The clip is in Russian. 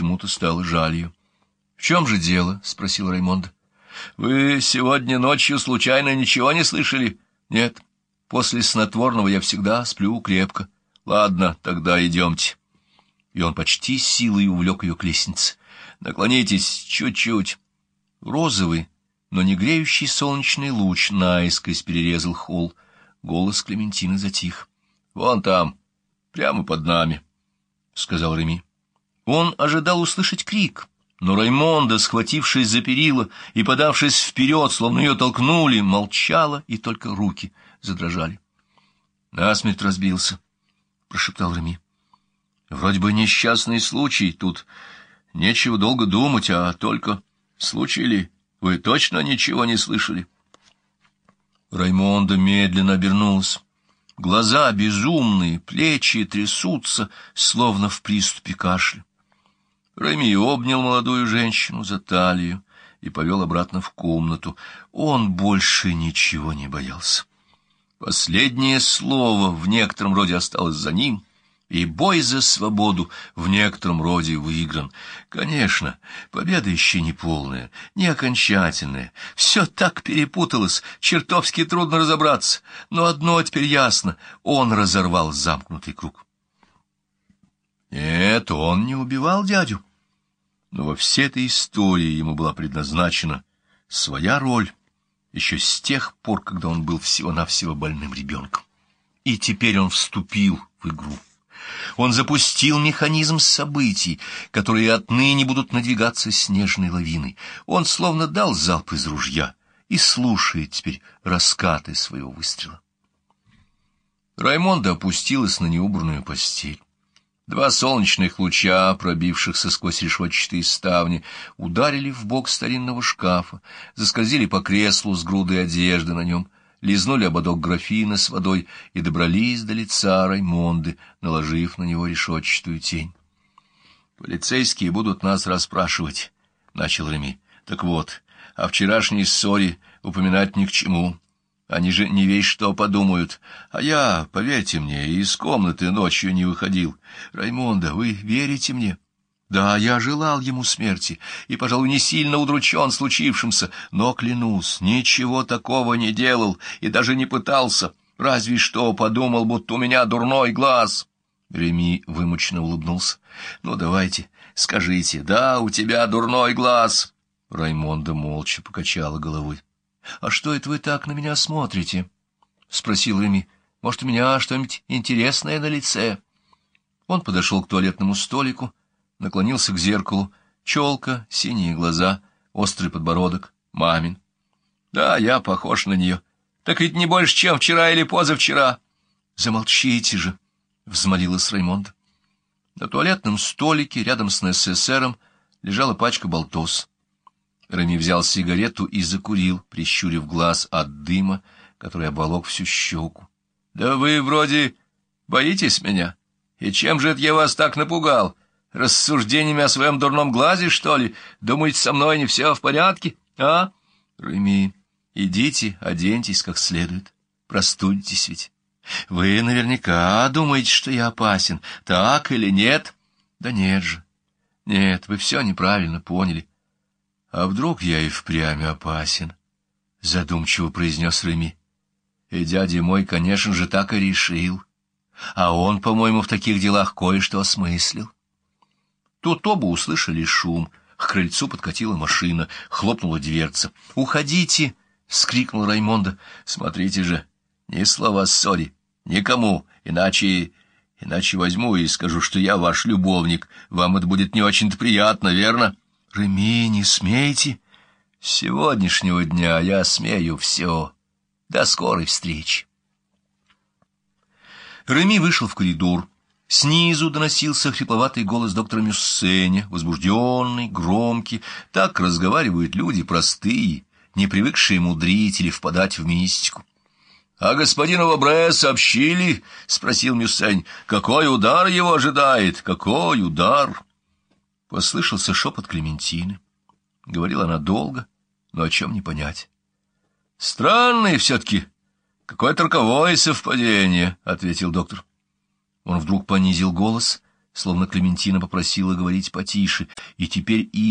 почему-то стало жаль ее. — В чем же дело? — спросил Раймонд. — Вы сегодня ночью случайно ничего не слышали? — Нет. После снотворного я всегда сплю крепко. — Ладно, тогда идемте. И он почти силой увлек ее к лестнице. — Наклонитесь чуть-чуть. Розовый, но не греющий солнечный луч наискось перерезал холл. Голос Клементины затих. — Вон там, прямо под нами, — сказал Реми. Он ожидал услышать крик, но Раймонда, схватившись за перила и подавшись вперед, словно ее толкнули, молчала, и только руки задрожали. — Насмерть разбился, — прошептал Реми. — Вроде бы несчастный случай, тут нечего долго думать, а только случай ли? Вы точно ничего не слышали? Раймонда медленно обернулась. Глаза безумные, плечи трясутся, словно в приступе кашля. Рами обнял молодую женщину за талию и повел обратно в комнату. Он больше ничего не боялся. Последнее слово в некотором роде осталось за ним — и бой за свободу в некотором роде выигран. Конечно, победа еще не полная, не окончательная. Все так перепуталось, чертовски трудно разобраться. Но одно теперь ясно — он разорвал замкнутый круг. Нет, он не убивал дядю. Но во всей этой истории ему была предназначена своя роль, еще с тех пор, когда он был всего-навсего больным ребенком. И теперь он вступил в игру. Он запустил механизм событий, которые отныне будут надвигаться снежной лавиной. Он словно дал залп из ружья и слушает теперь раскаты своего выстрела. Раймонда опустилась на неубранную постель. Два солнечных луча, пробившихся сквозь решетчатые ставни, ударили в бок старинного шкафа, заскользили по креслу с грудой одежды на нем — лизнули ободок графина с водой и добрались до лица Раймонды, наложив на него решетчатую тень. «Полицейские будут нас расспрашивать», — начал Реми. «Так вот, о вчерашней ссоре упоминать ни к чему. Они же не весь что подумают. А я, поверьте мне, из комнаты ночью не выходил. Раймонда, вы верите мне?» Да, я желал ему смерти и, пожалуй, не сильно удручен случившимся, но, клянусь, ничего такого не делал и даже не пытался. Разве что подумал, будто у меня дурной глаз. Реми вымученно улыбнулся. — Ну, давайте, скажите, да, у тебя дурной глаз. Раймонда молча покачала головой. — А что это вы так на меня смотрите? — спросил Реми. — Может, у меня что-нибудь интересное на лице? Он подошел к туалетному столику, наклонился к зеркалу. Челка, синие глаза, острый подбородок, мамин. Да, я похож на нее. Так ведь не больше, чем вчера или позавчера. Замолчите же, — взмолилась Раймонда. На туалетном столике рядом с НССРом лежала пачка болтос. Рами взял сигарету и закурил, прищурив глаз от дыма, который обволок всю щеку. — Да вы вроде боитесь меня. И чем же это я вас так напугал? Рассуждениями о своем дурном глазе, что ли? Думаете, со мной не все в порядке, а? Реми, идите, оденьтесь как следует. Простудитесь ведь. Вы наверняка думаете, что я опасен, так или нет? Да нет же. Нет, вы все неправильно поняли. А вдруг я и впрямь опасен? Задумчиво произнес Реми. И дядя мой, конечно же, так и решил. А он, по-моему, в таких делах кое-что осмыслил. Тут оба услышали шум. К крыльцу подкатила машина, хлопнула дверца. «Уходите!» — скрикнул Раймонда. «Смотрите же, ни слова ссори, никому, иначе... Иначе возьму и скажу, что я ваш любовник. Вам это будет не очень-то приятно, верно?» «Реми, не смейте!» «С сегодняшнего дня я смею все. До скорой встречи!» Реми вышел в коридор. Снизу доносился хрипловатый голос доктора Мюссеня, возбужденный, громкий. Так разговаривают люди простые, не привыкшие мудрить или впадать в мистику. — А господину Вабре сообщили? — спросил Мюссень. — Какой удар его ожидает? Какой удар? Послышался шепот Клементины. Говорила она долго, но о чем не понять. — Странное все-таки. Какое-то роковое совпадение, — ответил доктор. Он вдруг понизил голос, словно Клементина попросила говорить потише, и теперь и